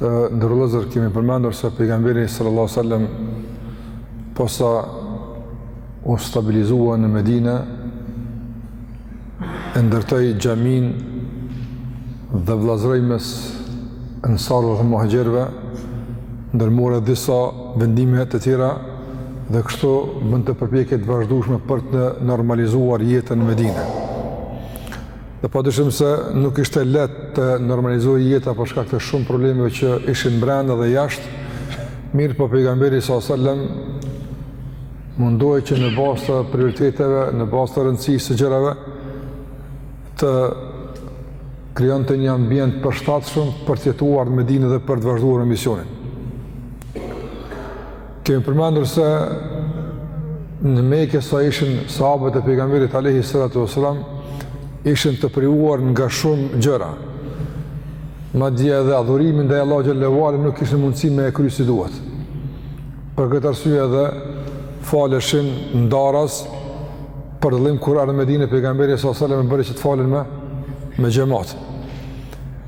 Të nderuar vëllezër kemi përmendur se pejgamberi sallallahu sallam posa u stabilizua në Medine e ndërtoi xhaminë dhe vllazëroi mes ensarëve dhe muhaxhirëve ndërmori disa vendime të tjera dhe kështu bënte përpjekje të vazhdueshme për të normalizuar jetën në Medine. Dhe pa dyshim se nuk ishte lehtë të normalizohej jeta për shkak të shumë problemeve që ishin brenda dhe jashtë, mirëpo pejgamberi s.a.s. mundohej që në bazë të prioriteteve, në bazë të rëndësisë së gjërave, të krijonte një ambient të përshtatshëm për të jetuar në Medine dhe për të vazhduar misionin. Kemi përmendur se në Mekë sa ishin sahabët e pejgamberit alayhi salatu wasalam ishin të privuar nga shumë gjëra. Madje edhe adhurimin ndaj Allahut xhelle ue ala nuk kishin mundësi me e kry si duhet. Për këtë arsye edhe faleshin ndaras për dallim kur erdh në Medine pejgamberi s.a.s. e bëri që të falen me, me xhemat.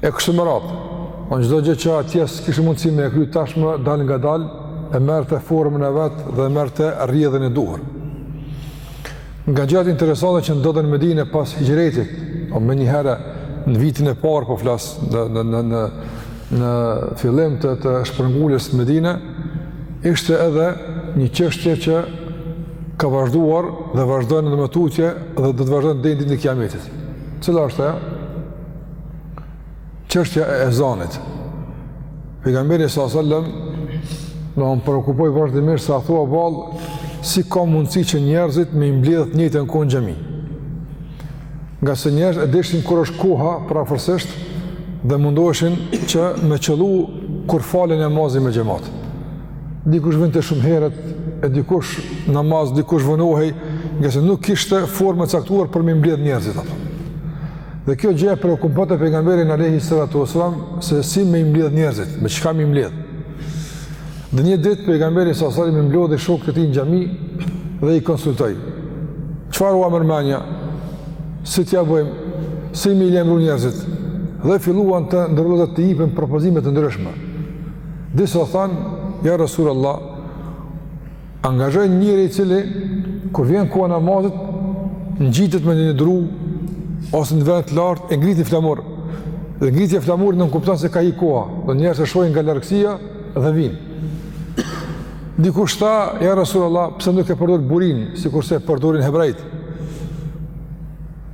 E kështu me radhë, çdo gjë që atje s'kishin mundësi me e kry tashmë, dalëngadalë, e merrte formën e vet dhe e merrte rrjedhën e duhur. Nga gjërat interesante që ndodhën në Medine pas hixhretit, o menjëherë në vitin e parë po flas në në në në në fillim të të shpërnguljes në Medine, ishte edhe një çështje që ka vazhduar dhe vazhdon edhe më tutje dhe do të vazhdon deri në ditën e Kiametit. Cila është ajo? Çështja e ezanit. Pejgamberi sa sallam u preokupua vazhdimisht se athua vallë si ka mundësi që njerëzit me i mbledh të njëjtën kohë në xhami. Ngase njerëzit e dishin kur është koha përafërsisht dhe mundoheshin që me qëllu kur falej namazi me xhemat. Dikush vinte shumë herët, e dikush në namaz, dikush vonohej, ngase nuk ishte formë e caktuar për me i mbledh njerëzit ato. Dhe kjo gjë e preokuponte pejgamberin alayhi salatu wasalam se si me i mbledh njerëzit, me çka me i mbledh. Dhe një ditë pejgamberi sallallahu alaihi wasallam i mblodhi shokët e tij në xhami dhe i konsultoi. Çfarë ua merr mendja? Si t'ia bëjmë? Si me i lajmëru njerëzit? Dhe filluan të nderuar vëllezër të jepen propozime të ndryshme. Disa thanë, ja Rasulullah, Angazho një njeri i cili, kur vjen koha e namazit, ngjitet mbi ndonjë dru, ose në vend të lartë, e ngrit një flamur. Dhe ngritja e flamurit nënkupton se ka hy koha, dhe njerëzit e shohin nga largësia dhe vijnë. Dikush tha, ja Rasul Allah, pse nuk e përdor burinë, sikurse e përdorin hebrenjtë.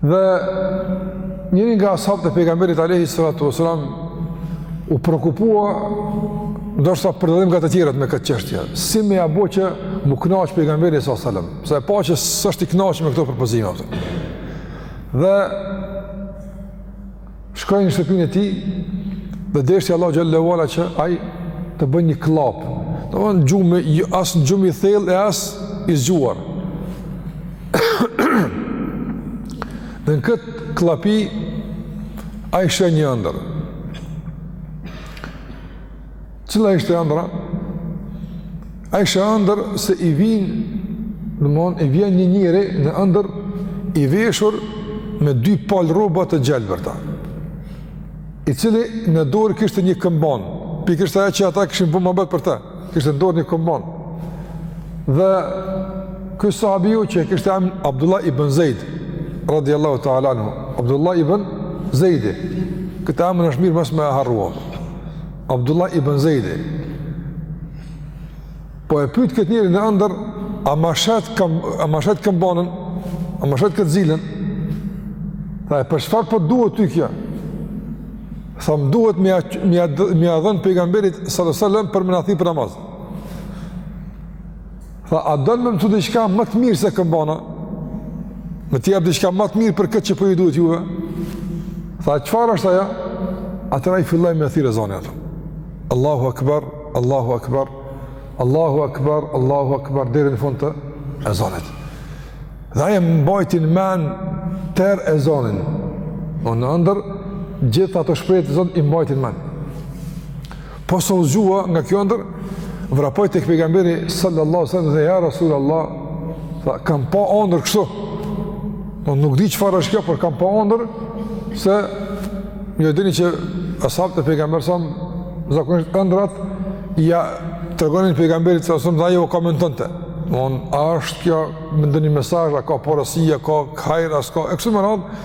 Dhe njëri nga ashabët e pejgamberit alejhi salatu wasalam u preokupua ndoshta për dallim nga të tjerët me këtë çështje. Si me ja bo që m'u kënaq pejgamberi sallallahu alajhi wasallam, se e pa që s'është i kënaqur me këto propozime ato. Dhe Shkoi në shtëpinë e tij dhe deshti Allahu xhelle ve ala që ai të bëjë një kllapi. Domthon gjumë, as gjumë i thellë e as i zgjuar. dhe në këtë kllapi ai sheh një ëndërr. Cila ishte ëndrra? Ai sheh ëndërr se i vjen, domethënë, i vjen një njeri në ëndërr i veshur me dy palë rroba të gjelbërta, i cili në dorë kishte një këmbonë, po kishte ajo që ata kishin bu më bëtë për ta, kishte në dorë një këmbonë. Dhe ky sahabiu që kishte emrin Abdullah ibn Zejd, radiallahu ta'ala anhu, Abdullah ibn Zejdi, këtë emën është mirë mos me harruat. Abdullah ibn Zejdi, po e pyet këtë njeri në ëndërr, a ma shet këm, shet këmbanën, a ma shet këtë zilen, tha e për çfarë po duhet ty kjo, Tha më duhet me ja, me ja dhënë pejgamberit sallallahu alajhi wasallam për me na thirr për namaz. Tha, a don me të diçka më të mirë se këmbana? Me të jep diçka më të mirë për këtë që po ju duhet juve? Tha, çfarë është ajo? Atëherë ai filloi me thirr ezanin ato. Allahu akbar, Allahu akbar, Allahu akbar, Allahu akbar, deri në fund të ezanit. Dhe ai e mbajti n'mend tërë ezanin. Në ëndërr, gjithë ato shprehjet e ezanit i mbajti n'mend. Posa u zgjua nga kjo ëndërr, vrapoi tek pejgamberi sallallahu sallam dhe ja rasul Allah, tha, kam pa ëndërr kështu, unë nuk di çfarë është kjo, por kam pa ëndërr, se ju e dini që ashabët e pejgamberit sallam, zakonisht ëndrrat ja tregonin pejgamberit sallam dhe ai ua komentonte, domethënë, a është kjo me ndonjë mesazh, a ka porosi, a ka hajr a s'ka, e kështu me radhë,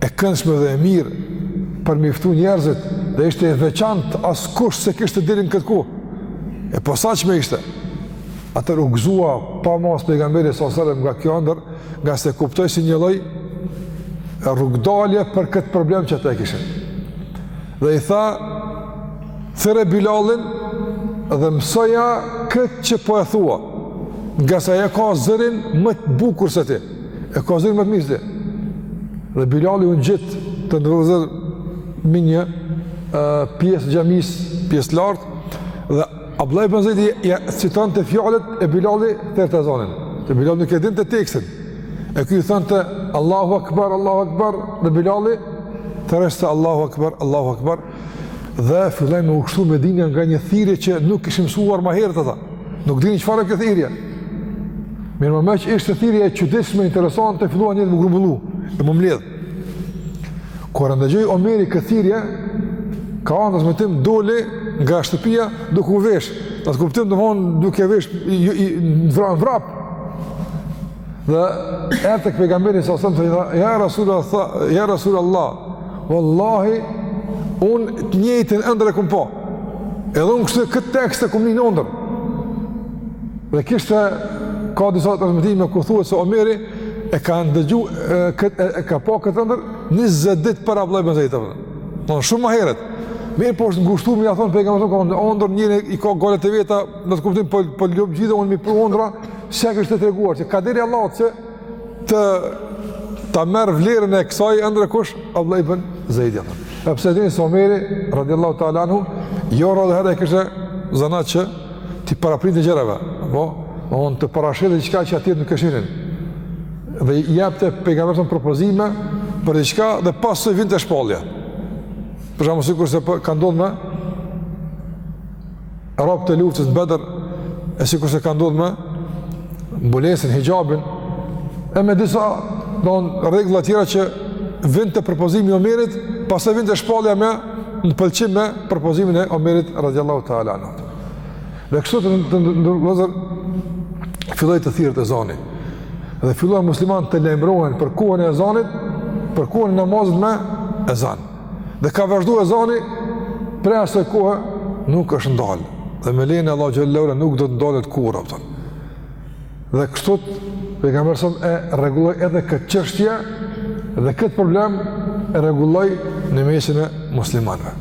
e këndshme dhe e mirë për m'i ftu njerëzit dhe ishte e veçantë askush s'e kishte deri në këtë kohë e posaçme ishte atëherë u gëzua pa masë pejgamberi sa selem nga kjo ëndërr ngase e kuptoi si një lloj rrugëdalje për këtë problem që ata e kishin dhe i tha thirre Bilalin dhe mësoja këtë që po e thua ngase ai e ka zërin më të bukur se ti E ka zërin më të mirë se ti. Dhe Bilali u ngjit të nderuar vëllezër në një uh, pjesë xhamisë, pjesë lart dhe Abdullah ibn Zaidi ia citonte fjalët e Bilali thirrte ezanin. Se Bilali nuk e dinte tekstin. E ky i thonte Allahu Akbar, Allahu Akbar dhe Bilali thërriste Allahu Akbar, Allahu Akbar. Dhe filloi me ushtu Medinja nga një thirrje që nuk ishin mësuar ma herët ata. Nuk dinin çfarë është kjo thirrje. Mirëpo meqë ishte thirrje e çuditshme, interesante, filluan njerëzit m'u grumbullu, e m'u mbledhë. Kur e ndëgjoi Omeri këtë thirrje, ka në transmetim doli nga shtëpia duke u vesh. Në atë kuptim domethonë duke u vesh në vrap. Dhe erdhi tek Pejgamberi alejhi selam dhe i tha, ja Rasul Allah, ja Rasul Allah, Wallahi, unë të njëjtën ëndërr e kum pa, edhe unë kështu këtë tekst e kum ni në ëndërr. Dhe kështu ka disa transmetime ku thuhet se Omeri e ka ndëgju, e, e, e ka pa këtë ëndërr, njëzet ditë para Abdullah ibn Zaidit, shumë më herët. Mirëpo është ngushtu, me ia thonë Pejgamberit, kanjëherë njeri i ka gajlet e veta, Në atë kuptim, po, po ljubë gjithë dhe unë me i pru ondrra, s'e kishte treguar, që kaderi i Allahut që të ta merr vlerën e kësaj ëndrre kush Abdullah ibn Zaid. Edhe pse dimë se Omeri radhiyallahu ta'ala anhu jo rrallëherë kishte zanat që t'i paraprinte gjërave, apo don të parashihte diçka që ata nuk e shihnin. Dhe i japte pejgamberit propozime për diçka dhe pastaj vinte shpallja. Për shembull sikurse ka ndodhur me robtë e luftës në Bedr, e sikurse ka ndodhur me mbulesën hixhabin e me disa don rregulla tjera që vinte propozimi i Omerit, pastaj vinte shpallja me në pëlqim me propozimin e Omerit radhiyallahu ta'ala anhu. Dhe kështu të nderuar vëllezër filloi të thirret ezani. Dhe filluan muslimanët të lajmërohen për kohën e ezanit, për kohën e namazit me ezan. Dhe ka vazhdu ezani, prej asaj kohe, nuk është ndalë. Dhe me lejen e Allahut xhelle ve ala nuk do të ndalet kurrë, pëtën. Dhe kështu, Pejgamberi alejhi selam e rregulloi edhe këtë çështje, dhe këtë problem e rregulloi në mesin e muslimanëve.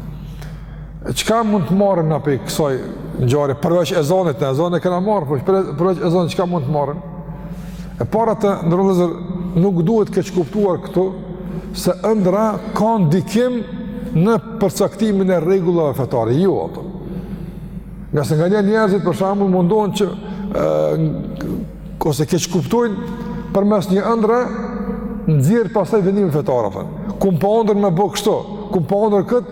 Çka mund të marrim na prej kësaj ngjarje përveç ezanit, ne ezanin e kena marrë, por përveç ezanit çka mund të marrim? E para të nderuar vëllezër nuk duhet të keqkuptuar këtu se ëndrra ka ndikim në përcaktimin e rregullave fetare, jo ato. Ngase nganjëherë njerëzit për shembull mundohen që ë ose keqkuptojnë përmes një ëndrre nxjerr pastaj vendimin fetar apo. Kum pa ëndërr me bo kështu, kum pa ëndërr kët,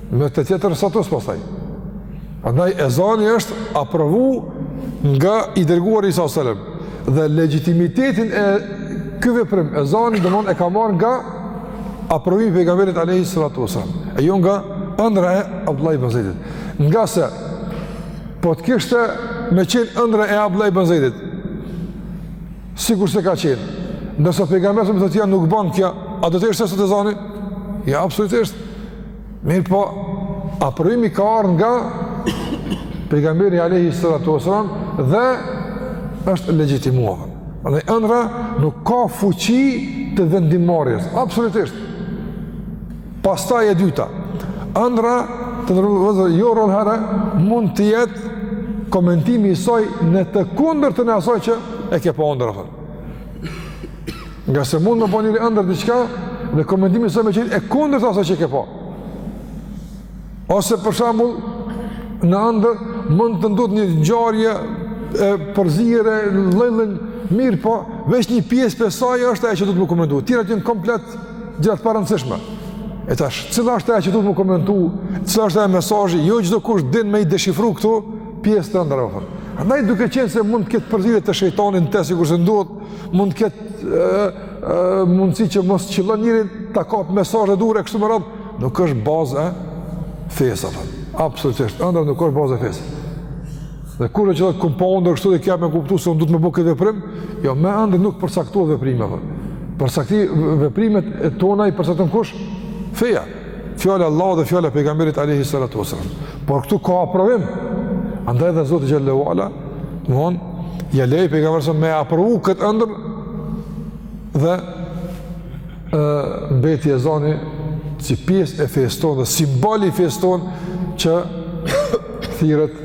Me të tjetër status pastaj. Andaj ezani është aprovu nga i dërguari alayhi salam dhe legjitimitetin e ky veprim ezani domethënë e ka marrë nga aprovimi i pejgamberit alayhi salatu wasallam. E jo nga ëndrra e Abdullah ibn Zaidit. Ngase po të kishte me qenë ëndrra e Abdullah ibn Zaidit, Sikurse ka qenë. Ndërsa pejgamberi alayhi salam thotë jo nuk bën kjo, a do të ishte sot ezani? Jo absolutisht. Mirëpo, aprovimi ka ardh nga pejgamberi alayhi salatu wasallam dhe është legjitimuar. Andaj ëndrra nuk ka fuqi të vendimmarrjes, absolutisht. Pastaj e dyta, ëndrra të nderuar vëllezër jo rrallëherë mund të jetë komentimi i saj në të kundërtën e asaj që e ke pa ëndërr. Ngase mund me pa njeri ëndërr diçka dhe komentimi i saj me qenë e kundërta e asaj që e ke pa. Ose për shembull në ëndërr mund të ndodhë një ngjarje e përzier, vëllezër, mirëpo, veç një pjesë prej saj është ajo që duhet me komentu, tjerat janë komplet gjëra të parëndësishme. E tash, cila është ajo që duhet me komentu, cili është ai mesazh, jo çdokush din me i deshifru këto pjesë të ëndrrës, po. Andaj duke qenë se mund të ketë përzierje të shejtanit në të sikurse ndodh, mund të ketë mundësi që mos qëllon njeri ta kapë mesazhin e duhur e kështu me radhë, Nuk është bazë e fesë, apo. Absolutisht, ëndrra nuk është bazë e fesë. Dhe kur e që e kom pa ondërr kështu dhe kjo me kuptu se unë duhet me bo këtë veprim, jo, me ëndërr nuk përcaktohen veprimet, apo. Pra veprimet e tona i përcakton kush? Feja. Fjala e Allahut dhe fjala e pejgamberit alayhi salatu wasallam. Por këtu ka aprovim. Andaj dhe Zoti xhele ue ala, domethënë, ia lejoi pejgamberit me aprovu këtë ëndërr dhe ë mbeti ezani si pjesë e fesë tonë dhe simboli i fesë tonë që thirret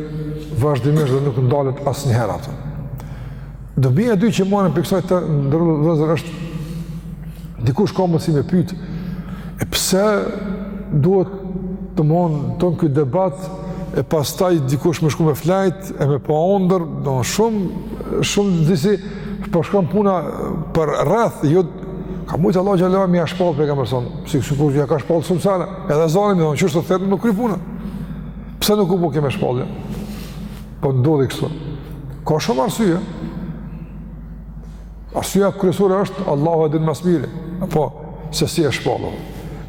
vazhdimisht dhe nuk ndalet asnjëherë atë. Dobia e dytë që marrim prej kësaj të nderuar vëllezër është dikush ka mundësi me pyet e pse duhet domethënë tonë ky debat e pastaj dikush me shku me flejt e me pa ondërr, domethënë shumë disi po shkon puna përreth, jo Ka mujtë Allahu xhele ue ala me ia shpallë pejgamberit alayhi salam, sikurse që ia ka shpallë shumë sene, edhe ezanin, domethënë kështu të thirret u kry puna. Pse nuk u bo kjo me shpallje? Po ndodhi kështu. Ka shumë arsye. Arsyeja kryesore është, Allahu e din ma së miri, apo se si e shpall.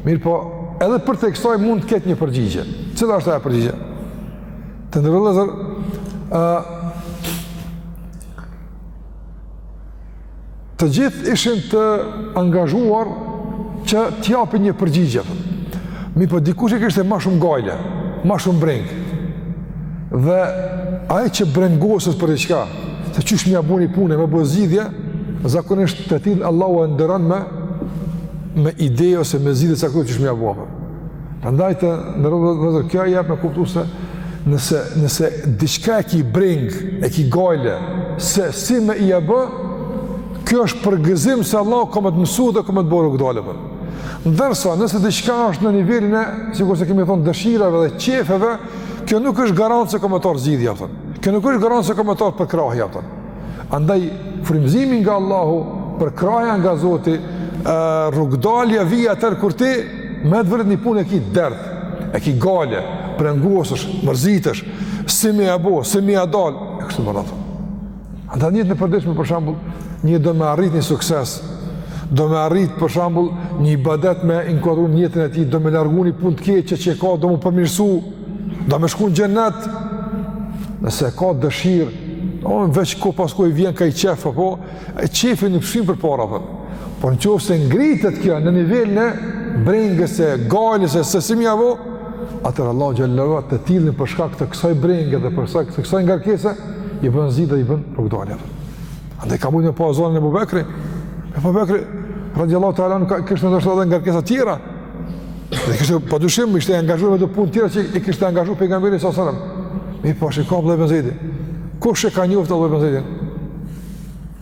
Mirëpo, edhe përtej kësaj mund të ketë një përgjigje. Cila është ajo përgjigje? Të nderuar vëllezër, Të gjithë ishin të angazhuar që t'japin një përgjigje. Mirëpo dikush e kishte ma shumë gajle, ma shumë brengë. Dhe ai që brengoset për diçka, se qysh me ja bo një pune me bo zgjidhje, zakonisht të tillin Allahu e nderon me, me ide ose me zgjidhje caktu qysh me ja bo apo. Prandaj të nderuar vëllezër, kjo jep me kuptu se nëse, nëse diçka e ki brengë, e ki gajle, se si me ia bo, kjo është përgëzim se Allah ka me të mësu dhe ka me të bo rrugëdalje apo. Ndërsa, nëse diçka është në nivelin e, sikurse kemi thonë, dëshirave dhe qejfeve, kjo nuk është garant se ka me t'ardhë zgjidhja, kjo nuk është garant se ka me t'ardhë përkrahja, Andaj, frymëzimi nga Allahu, përkrahja nga Zoti, rrugëdalja vjen atëherë kur ti, me të vërtetë një punë e ki dert, e ki gajle, brengosesh, mërzitesh, si me ia bo, si me ia dal, e kështu me radhë. Andaj n'jetën e përditshme, për shembull, një do me arrit një sukses, do me arrit, për shembull, një ibadet me inkuadru n'jetën e tij, do me largu një punë të keqe që e ka, do mu përmirësu, Do me shku në xhennet, nëse ka dëshirë, do me veç koh pas kohe i vjen ka i qef, apo, e qefi nuk çon përpara, po. Por në qoftë se ngritet kjo në nivelin e brengës e gajles se si me ja bo, atëherë Allah xhelle ala të tillin për shkak të kësaj brenge dhe për shkak të kësaj ngarkese, i bën zgjidhje i bën rrugëdalje. Andaj ka mund me pa ezanin Ebu Bekri, Ebu Bekri, radiallahu ta'ala, kishte natyrisht edhe ngarkesa tjera, Dhe kështu pa dyshim, ishte i angazhu me do punë tjera që i kishte angazhu pejgamberi a.s. Mirëpo, shiko Abdullah ibn Zejdi. Kush e ka njoftë Abdullah ibn Zejdi?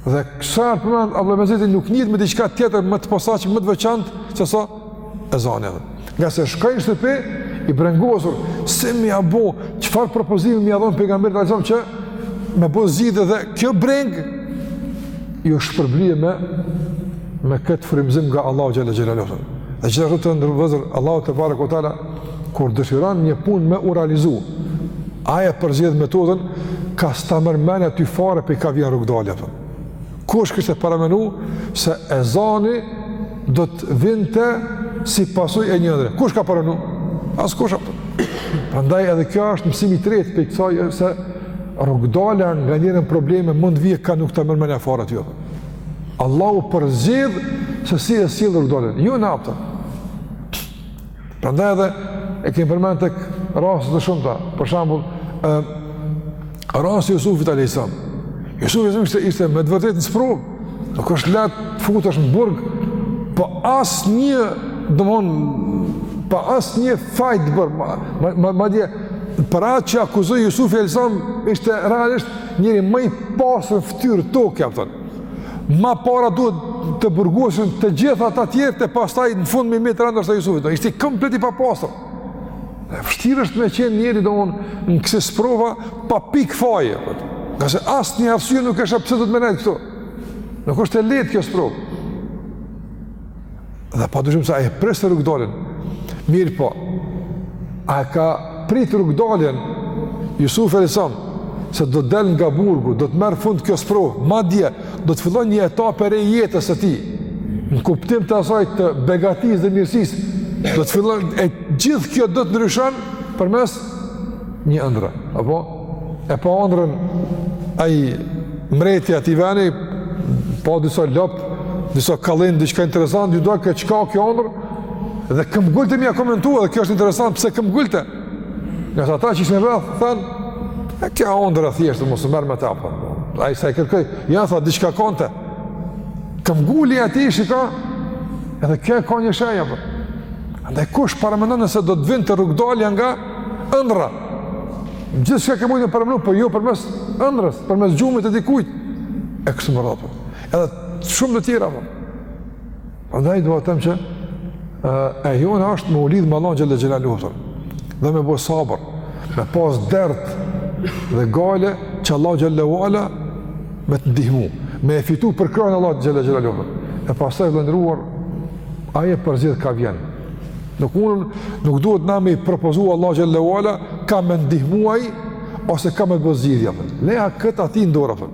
Dhe kur sa përmendet, Abdullah ibn Zejdi nuk njihet me diçka tjetër më të posaçme, më të veçantë, sesa ezani. Ngase shkoi në shtëpi, i brengosur, si me ia bo, çfarë propozimi me ia dhonë pejgamberit a.s. që me bo zgjidhje dhe kjo brengë, Iu shpërblye me, me këtë frymëzim nga Allahu xhel-le xhelaluhu. Dhe gjithashtu të nderuar vëllezër, Allahu tebareke ue teala, kur dëshiron një punë me u realizu, ai e përzgjedh metodën, ka s'ta merr menja ty fare prej kah vjen rrugëdalja. Apo. Kush kishte paramenu se ezani do të vinte si pasojë e një ëndrre. Kush ka paramenu? Askush. Apo. Prandaj edhe ky është mësimi i tretë prej kësaj, se Rrugëdalja nganjëherë n'probleme mund vijë ka nuk ta merr menja fare ty. Allahu përzgjedh se si e sjell rrugëdaljen, jo na apo. Prandaj edhe e kemi përmen te raste të shumta, për shembull, rasti Jusufit a.s. Jusufi a.s. ishte me të vërtetë në sprovë, Nuk është lehtë të futesh në burg, pa asnjë, domethënë, pa asnjë faj të bërë, ma, ma, ma, madje, për atë që u akuzu Jusufi alejhi selam, ishte realisht njeri ma i pastër në fytyrë të tokës, kupton. Ma para duhet të burgosen të gjithë ata tjerët e pastaj në fund me i met rendi Jusufit, ishte komplet i pastër. E vështirë është me qenë njeri domethënë në kësi sprova pa pikë faji. Ngase asnjë arsye nuk e sheh pse duhet me nejt këtu. Nuk është e lehtë kjo sprovë. Dhe pa dyshim se ai e pret rrugëdaljen. Mirëpo, a ka pritë rrugëdaljen Jusufi alejhi selam se do të del nga burgu, do të merr fund kjo sprovë. Madje, do të fillon një etapë e re e jetës së tij. Në kuptim të asaj të begatisë dhe mirësisë, do të fillon e gjithë kjo do të ndryshon përmes një ëndrre, a po. E pa ëndrrën ai mbreti i atij vendi, pa disa lopë, disa kallinj diçka interesante, iu dukte çka kjo ëndërr dhe këmbëngulte me ia komentua, kjo është interesant pse këmbëngulte. Ngase ata që ishin rreth, thanë, e kjo ëndërr e thjeshtë, mos u merr me ta, a po. Ai sa i kërkoi, jo, tha, diçka ka te. Këmbëngulja e tij, shiko, edhe kjo ka një shenjë, a po. Andaj kush paramendon se do të vinte rrugëdalja nga ëndrra. Gjithçka ke mujtë me paramendu, por jo përmes ëndrrës, përmes gjumit të dikujt. E kështu me radhë edhe shumë të tjera, a po. Andaj dua të them që e jona është me u lidh me Allahun xhel-le xhelaluhu. Dhe me bo sabër, me pas dert dhe gajle që Allahu xhel-le ue ala me të ndihmu, me e fitu përkrahjen e Allahut xhel-le xhelaluhu. E pastaj vëlla i nderuar ai e përzgjedh ka vjen. Nuk mund nuk duhet na me i propozu Allahut xhel-le ue ala ka me ndihmu ai ose ka me bo zgjidhje. Leja këtë atij në dorë.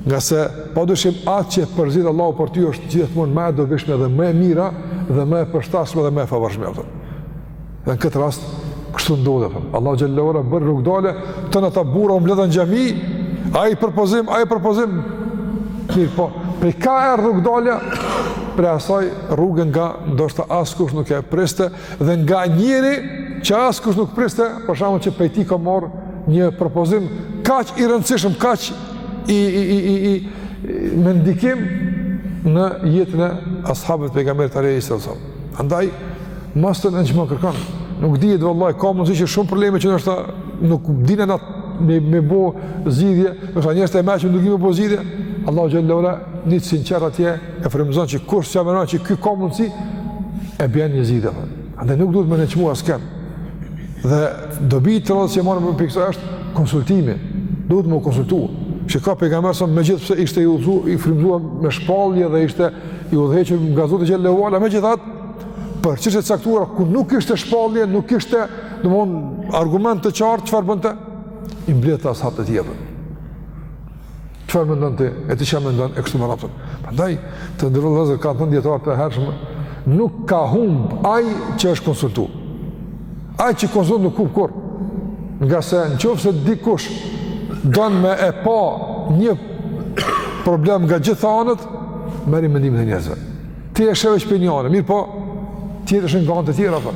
Ngase, pa dyshim, atë që e përzgjedh Allahu për ty është gjithmonë më e dobishme dhe më e mira dhe më e përshtatshme dhe më e favorshme. Dhe në këtë rast, kështu ndodhi. Allahu xhel-le ue ala bëri rrugëdalje, tanë ata burra u mblodhën në xhami, ai propozim, ai propozim. Mirëpo, prej ka erdh rrugëdalja, prej asaj rruge nga ndoshta askush nuk e priste, Dhe nga njeri që askush nuk priste, për shembull që prej tij ka me ardh një propozim kaq i rëndësishëm, kaq i, i, i, i, i, i me ndikim në jetën e ashabëve të pejgamberit alejhi selam. Andaj, mos e nënçmo kërkan, nuk dihet vëlla, ka mundësi që shumë probleme që ndoshta nuk dimë na me, me bo zgjidhje, ndoshta njerëzit e mençëm nuk dinë me bo zgjidhje, Allahu xhel-le ue ala, një të sinqertë atje, e frymëzon që kush s'ja merr mendja që ky ka mundësi e bën një zgjidhje. Andaj nuk duhet me nënçmu askënd. Dhe dobi e radhës që marrim prej kësaj është konsultimi. Duhet me u konsultu. Shiko pejgamberi a.s. megjithëse ishte i udhëzu, i frymëzu me shpallje dhe ishte i udhëhequr nga Zoti xhel-le ve ala, megjithatë, për çështje të caktuara, ku nuk kishte shpallje, nuk kishte, domethënë, argument të qartë, çfarë bënte? I mblidhte ashabët e tjerë. Çfarë mendon ti? E ti çfarë mendon? E kështu me radhë. Prandaj të nderuar vëllezër kanë thënë dijetarë të hershëm, nuk ka humb ai që është konsultu. Ai që konsultohet nuk humb kurrë. Ngase në qoftë se dikush don me e pa një problem nga gjithë anët, merre mendimin e njerëzve. Ti e sheh veç prej një ane, mirëpo, tjetri e sheh nga anë të tjera, apo.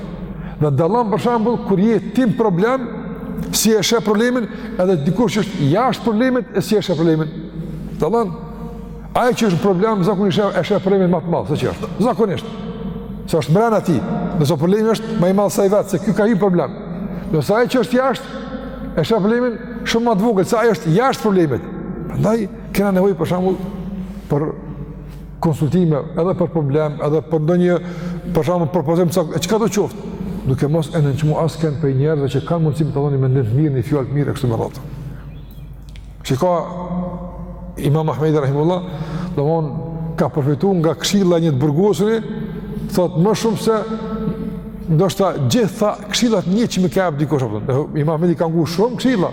Dhe dallon për shembull, kur je ti në problem, si e sheh problemin, edhe dikush që është jashtë problemit, e si e sheh problemin. Dallon, ai që është n'problem, zakonisht e sheh, e sheh problemin ma të madh, se ç'është. Zakonisht, se është mrena tij, ndërsa problemi është ma i madh se ai vetë, se ky ka hi n'problem. Ndërsa ai që është jashtë, e sheh problemin, shumë ma të vogël, se ai është jashtë problemit. Prandaj, kena nevojë për shembull, për konsultime edhe për problem, edhe për ndonjë për shembull propozim të caktuar, çkado të qoftë, duke mos e nënçmuar askënd prej njerëzve që kanë mundësi me ta dhonë ni mendim të mirë, një fjalë të mirë e kështu me radhë. Shiko Imam Ahmedi rahimehullah, domethënë ka përfituar nga këshilla e një të burgosuri, thotë më shumë se ndoshta gjithë këshillat një që ia ka jap dikush apo. Imam Ahmedi ka ngu shumë këshilla,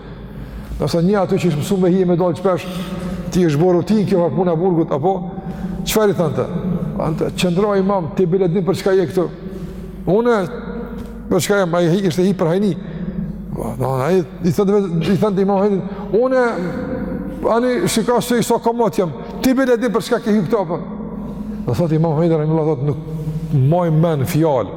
Ndërsa një aty që është mësu me hi e me dalë shpesh, i është bërë rutinë kjo farë puna e burgut, apo, çfarë i thonte? Thonte, qëndro imam, ti bile e din për çka je këtu. Unë, për çka jem, ai kishte hi për hajni. Ai, i thonte imam Ahmedit, unë, ani, shiko se sa komot jam, ti bile e din për çka ke hi këtu, apo. Dhe thotë imam Ahmedi, nuk maj men fjalë,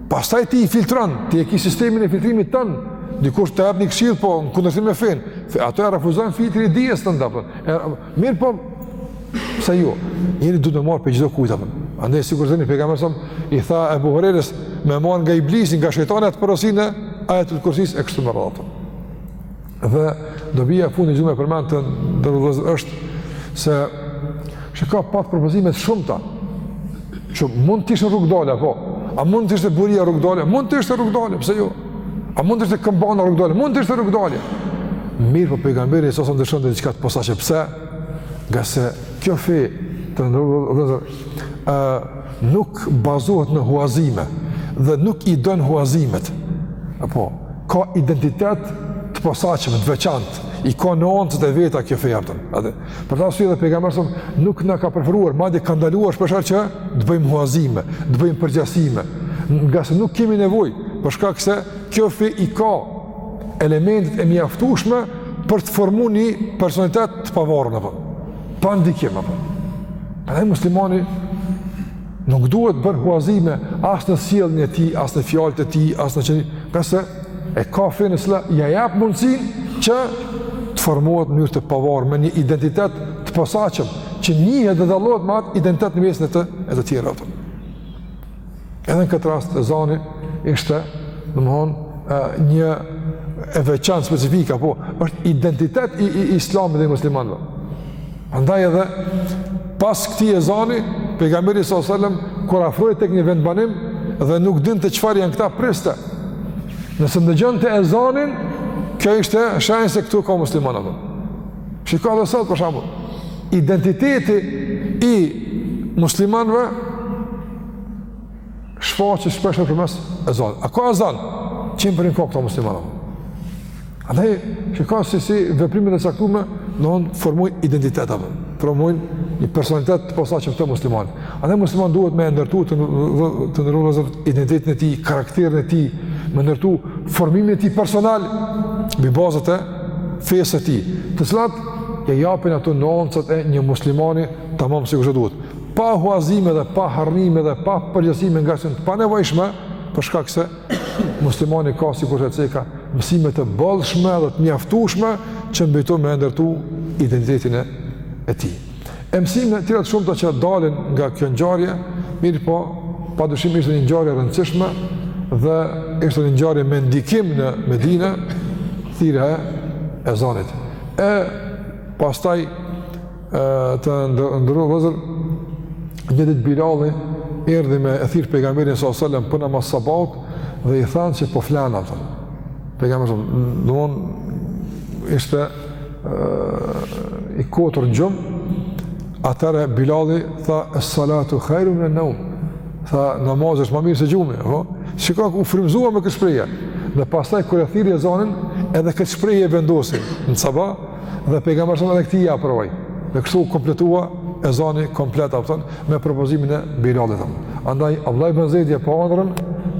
Pastaj ti i filtron, ti e ke sistemin e filtrimit tënd. Dikush të jap një këshillë po në kundërshtim me fenë. Atë e refuzon filtri i dijes tënde apo. Mirëpo pse jo? Njeriu duhet me marrë prej çdokujt apo. Andaj sikurse edhe pejgamberi a.s. i tha Ebu Hurejrës me marrë nga Iblisi, nga shejtani atë porosinë, e Ajetul Kursisë e kështu me radhë. Dhe dobia e fundit që du me përmend të nderuar vëllezër është se ka pat propozime të shumta që mund të ishin rrugëdalje apo a mund të ishte buria rrugëdalje mund të ishte rrugëdalje pse jo a mund të ishte këmbana rrugëdalje mund të ishte rrugëdalje mirëpo pejgamberi a.s. dëshironte diçka të posaçme pse ngase kjo fe të nderuar vëllezër ë nuk bazohet në huazime dhe nuk i don huazimet. Apo ka identitet të posaçëm të veçantë, i ka nuancat e veta kjo fe, kupton. Për këtë arsye edhe pejgamberi nuk na ka preferuar, madje ka ndaluar shpeshherë që të bëjmë huazime, të bëjmë përgjasime, ngase nuk kemi nevojë, për shkak se kjo fe i ka elementet e mjaftueshme për të formuar një personalitet të pavarur apo. Pa ndikim, apo. Prandaj muslimani nuk duhet bërë huazime as në sjelljen e tij, as në fjalët e tij, as në qëni, përse e ka fenë e cila ia jap mundësinë që të formohet në mënyrë të pavarur, me një identitet të posaçëm, që njihet dhe dallohet me atë identitet në mesin e të, e të tjera. Të. Edhe në këtë rast ezani ishte, domethënë, një e veçantë specifike, apo është identitet i, i islamit dhe muslimanëve. Andaj edhe pas këtij ezani, pejgamberi sa selam kur afrohej tek një vendbanim dhe nuk dinte çfarë janë këta priste. Nëse ndëgjonte ezanin, kjo ishte shenjë se këtu ka muslimanë apo. Shiko edhe sot, për shembull, identiteti i muslimanëve shfaqet shpeshherë përmes ezanit. A ka ezan? Qimë për një ka këtu muslimanë, apo. Andaj, shiko si si veprimet e caktume, domethënë formojnë identitet, apo, formojnë një personalitet të posaçëm te muslimani. Andaj muslimani duhet me ndërtu, të nderuar vëllezër, identitetin e tij, karakterin e tij, me ndërtu formimin e tij personal, mbi bazat e fesë së tij, të cilat ia japin ato nuancat e një muslimani tamam sikurse duhet, pa huazime dhe pa harnime dhe pa përgjasime ngaqë janë të panevojshme, për shkak se muslimani ka sikurse e ceka mësime të bollshme dhe të mjaftueshme që mbi to me ndërtu identitetin e tij. E mësime të tjera të shumta që dalin nga kjo ngjarje, mirëpo, pa dyshim ishte një ngjarje e rëndësishme dhe ishte një ngjarje me ndikim në Medine, thirrja e ezanit. E pastaj ë, të nderuar vëllezër, një ditë Bilali erdhi me e thirr pejgamberin s.a.s. për namaz të sabahut dhe i thanë që po flen, kupton. Pejgamberi s.a.s. domethënë ishte i kotur në gjumë, atëherë Bilali tha, es-salatu hajrun minen-neum, tha, namazi është ma i mirë se gjumi, po? sikur u frymëzua me këtë shprehje, dhe pastaj kur e thirri ezanin, edhe këtë shprehje e vendosi në sabah, dhe pejgamberi s.a.s. edhe këtë ia aprovoi, dhe kështu u kompletua ezani komplet, kupton, me propozimin e Bilalit. Andaj, Abdullah ibn Zejdi e pa andrrën,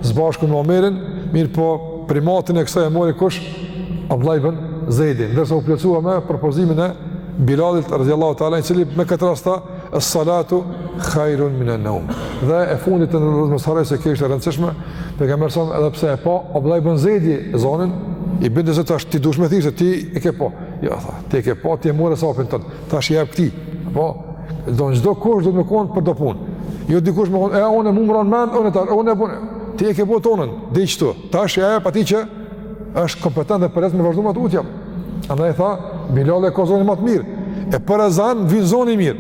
së bashku me Omerin, mirëpo primatin e kësaj e mori kush, Abdullah ibn Zeidin, ndërsa u plotësua me propozimin e Bilalit radhiyallahu ta'ala, i cili me këtë rast tha salatu khairun min an-nawm. Dhe e fundit të mos harroj se kjo është e rëndësishme, pejgamberi sa edhe pse e pa Abdullah ibn Zeidi ezanin i bënte se tash ti dush me thirrë se ti e ke pa. Jo, tha, ti e ke pa, ti e more sevapin tënd. Tash i jap ti. Po. Do çdokush duhet me kon për do punë. Jo dikush me kon, e unë më mbron mend, unë tash, unë e bën. Ti e ke bo tënden, diç tu. Tash jepja atij që është kompetent për me vazhdu ma tutje. Andaj e tha, Bilali e ka zonin ma të mirë. E për ezan vyn zoni i mirë.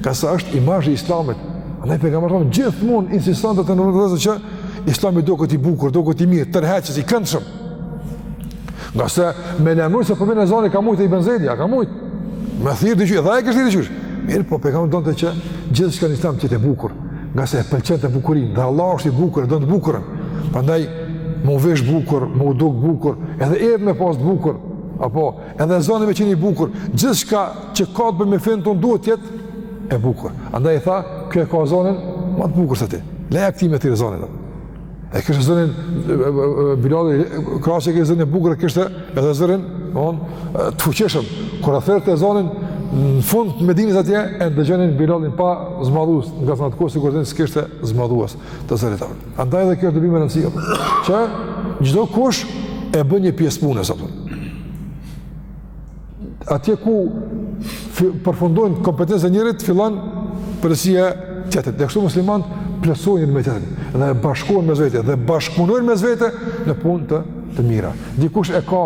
Ngase është imazhi i Islamit. Andaj pejgamberi thonë gjithmonë insistonte te ndërmjetësisë që Islami të duket i bukur, duket i mirë, tërheqës i këndshëm. Ngase me lemur se përmene po ezanin ka mujtë ibn Zeidi, a ka mujtë. Me thirrë diqysh, dhe e kish thirrë diqysh. Mirëpo pejgamberi donte që gjithçka në islam të jetë e bukur. Ngase e pëlqente bukurinë, dhe Allahu është i bukur, e don të bukurën. Prandaj, me u vesh bukur, me u duk bukur, edhe e me pas të bukur, apo edhe zani me qenë i bukur, gjithçka që ka të bëjë me fenë tonë duhet të jetë e bukur. Andaj i tha, kjo e ka zonin, ma të bukur se ti. Leja këtij me thirr ezanin. E kishte zërin, Bilali, krahas që e kishte zërin e bukur, e kishte edhe zërin, on, të fuqishëm. Kur e thirrte ezanin, në fund të Medinës atje, e ndëgjonin Bilalin pa zmadhues, ngase në atë kohë, si kërë zërin, s'kishte zmadhues të zërit të vërë. Andaj edhe kjo është dobi me rëndësi, që çdokush e bën një pjesë punës, apo. Atje ku përfundon kompetenca e njërit, fillon përgjegjësia e tjetrit. Dhe kështu muslimanët plotësojnë njëri-tjetrin dhe bashkohen mes vete dhe bashkëpunojnë mes vete në punë të, të mira. Dikush e ka,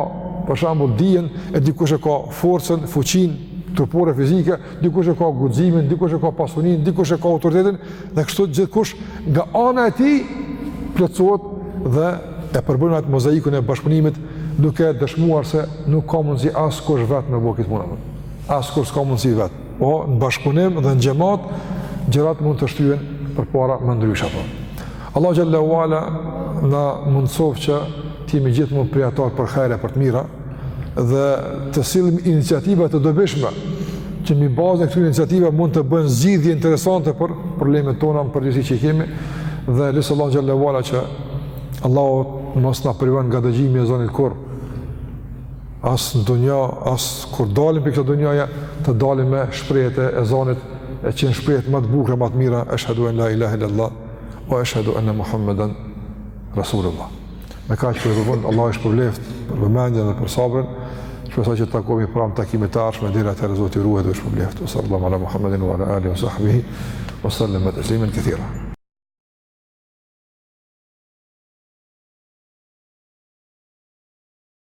për shembull, dijen, e dikush e ka forcën, fuqinë trupore fizike, dikush e ka guximin, dikush e ka pasuninë, dikush e ka autoritetin, Dhe kështu gjithkush nga ana e tij plotësohet dhe e përbëjnë atë mozaikun e bashkëpunimit duke dëshmuar se nuk ka mundësi askush vetë me bo këtë punë. Askush s'ka mundësi vetë. Po, në bashkëpunim dhe në xhemat, gjërat mund të shtyhen përpara më ndryshe, apo. Allahu xhel-le ve ala na mundësoftë që të jemi gjithmonë prijatarë për hajre, për të mira, dhe të sjellim iniciativa të dobishme që mbi bazën e këtyre iniciativave mund të bëjmë zgjidhje interesante për problemet tona në përgjithësi që kemi dhe lus Allahun xhel-le ve ala që Allahu mos na privon nga dëgjimi i ezanit kurrë as në dunja, as kur dalim prej kësaj dunjaje të dalim me shprehjet e ezanit e që janë shprehjet më të bukura, më të mira eshhedu en la ilahe illallah ue eshhedu enne Muhammeden Rasulullah Me kaq për vëvon Allah jua shpërbleftë për vëmendjen dhe për sabrën. Shpresoj që të takohemi prapë në takime të ardhshme deri atëherë Zoti ju ruajtë dhe jua shpërbleftë. Sallallahu ala Muhammedin wa ala alihi wa sahbihi wa sallam taslimen katira.